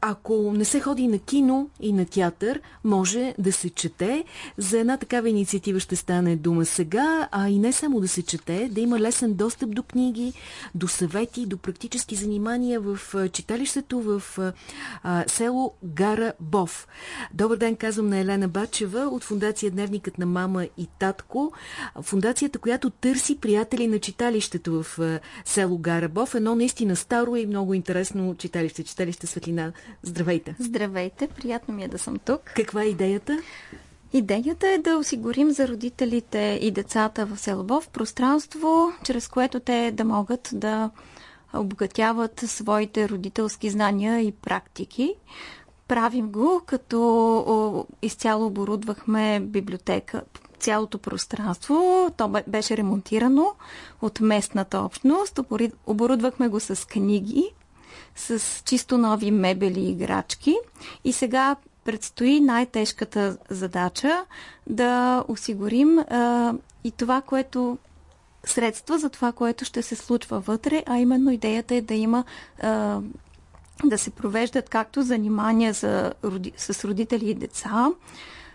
ако не се ходи на кино и на театър, може да се чете. За една такава инициатива ще стане дума сега, а и не само да се чете, да има лесен достъп до книги, до съвети, до практически занимания в читалището в а, село Гара Бов. Добър ден, казвам на Елена Бачева от Фундация Дневникът на мама и татко. Фундацията, която търси приятели на читалището в а, село Гара Бов. Едно наистина старо и много интересно читалище. Читалище Светлина Здравейте! Здравейте! Приятно ми е да съм тук. Каква е идеята? Идеята е да осигурим за родителите и децата в село пространство, чрез което те да могат да обогатяват своите родителски знания и практики. Правим го, като изцяло оборудвахме библиотека, цялото пространство. То беше ремонтирано от местната общност. Оборудвахме го с книги, с чисто нови мебели и играчки. И сега предстои най-тежката задача да осигурим а, и това, което средства за това, което ще се случва вътре, а именно идеята е да има а, да се провеждат както занимания за, с родители и деца,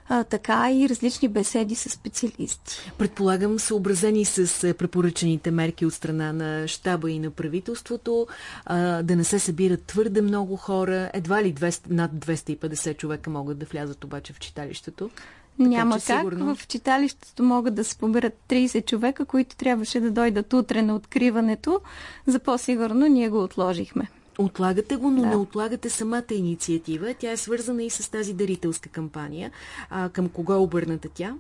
а, така и различни беседи с специалисти. Предполагам, съобразени с е, препоръчените мерки от страна на щаба и на правителството, а, да не се събират твърде много хора, едва ли 200, над 250 човека могат да влязат обаче в читалището. Така, Няма как. Сигурно... В читалището могат да се поберат 30 човека, които трябваше да дойдат утре на откриването. За по-сигурно ние го отложихме. Отлагате го, но да. не отлагате самата инициатива. Тя е свързана и с тази дарителска кампания. А, към кого е обърната тя?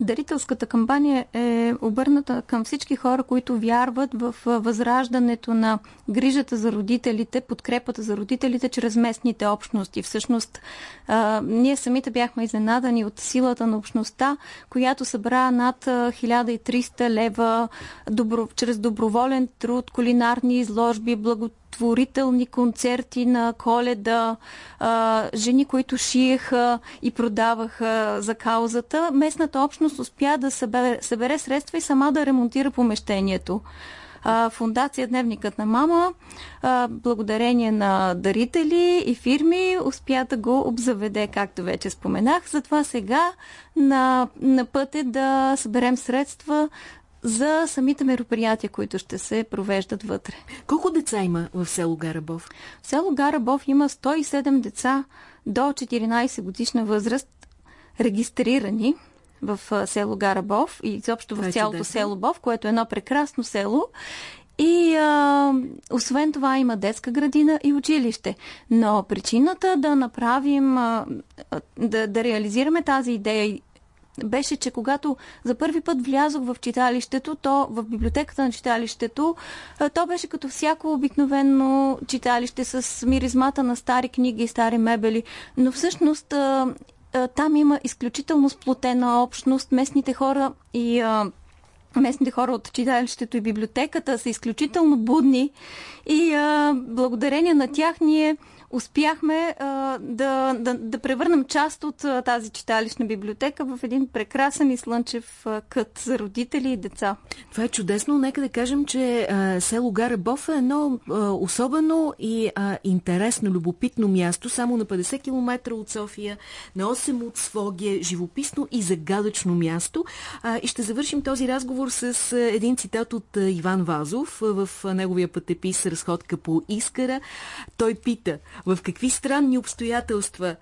Дарителската кампания е обърната към всички хора, които вярват в възраждането на грижата за родителите, подкрепата за родителите чрез местните общности. Всъщност, а, ние самите бяхме изненадани от силата на общността, която събра над 1300 лева добро, чрез доброволен труд, кулинарни изложби, благо благотворителни концерти на коледа, а, жени, които шиеха и продаваха за каузата, местната общност успя да събере, събере средства и сама да ремонтира помещението. Фундация Дневникът на мама, благодарение на дарители и фирми, успя да го обзаведе, както вече споменах. Затова сега на, на път е да съберем средства за самите мероприятия, които ще се провеждат вътре. Колко деца има в село Гарабов? В село Гарабов има 107 деца до 14 годишна възраст, регистрирани в село Гарабов и изобщо в цялото село Бов, което е едно прекрасно село. И а, освен това има детска градина и училище. Но причината да направим, а, да, да реализираме тази идея беше, че когато за първи път влязох в читалището, то в библиотеката на читалището, то беше като всяко обикновено читалище с миризмата на стари книги и стари мебели. Но всъщност там има изключително сплотена общност. Местните хора и местните хора от читалището и библиотеката са изключително будни и а, благодарение на тях ние успяхме а, да, да, да превърнем част от а, тази читалищна библиотека в един прекрасен и слънчев а, кът за родители и деца. Това е чудесно. Нека да кажем, че а, село Гарабов е едно а, особено и а, интересно, любопитно място, само на 50 км от София, на 8 от Своге, живописно и загадъчно място. А, и ще завършим този разговор с а, един цитат от а, Иван Вазов а, в а, неговия пътепис Разходка по Искара. Той пита в какви странни обстоятелства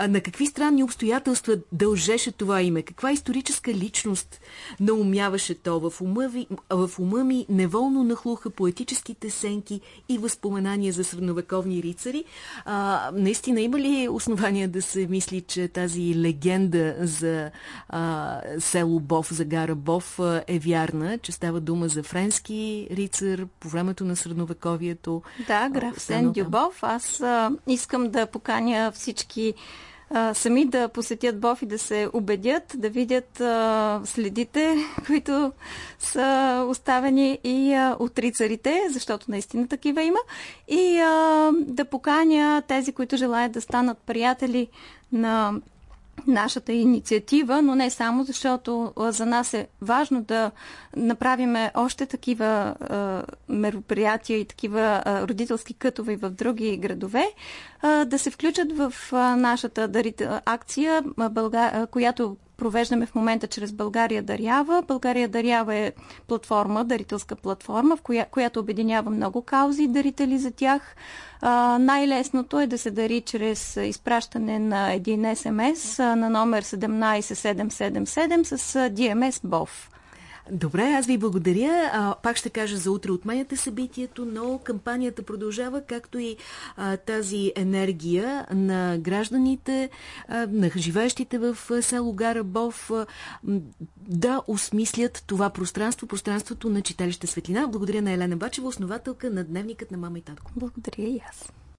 а на какви странни обстоятелства дължеше това име? Каква историческа личност наумяваше то? В ума, ви, в ума ми неволно нахлуха поетическите сенки и възпоменания за средновековни рицари. А, наистина има ли основания да се мисли, че тази легенда за а, село Бов, за гара Бов е вярна, че става дума за френски рицар по времето на средновековието? Да, граф Сен Дюбов. Аз а, искам да поканя всички сами да посетят Бов и да се убедят, да видят следите, които са оставени и а, от рицарите, защото наистина такива има, и да поканя тези, които желаят да станат приятели на нашата инициатива, но не само, защото за нас е важно да направим още такива а, мероприятия и такива а, родителски кътове в други градове, а, да се включат в а, нашата дарител, акция, а, Бълга, а, която провеждаме в момента чрез България Дарява. България Дарява е платформа, дарителска платформа, в коя, която обединява много каузи и дарители за тях. Най-лесното е да се дари чрез изпращане на един СМС на номер 17777 с DMS BOV. Добре, аз ви благодаря. А, пак ще кажа за утре отменяте събитието, но кампанията продължава, както и а, тази енергия на гражданите, а, на живеещите в село Гарабов а, да осмислят това пространство, пространството на читалище Светлина. Благодаря на Елена Бачева, основателка на Дневникът на мама и татко. Благодаря и аз.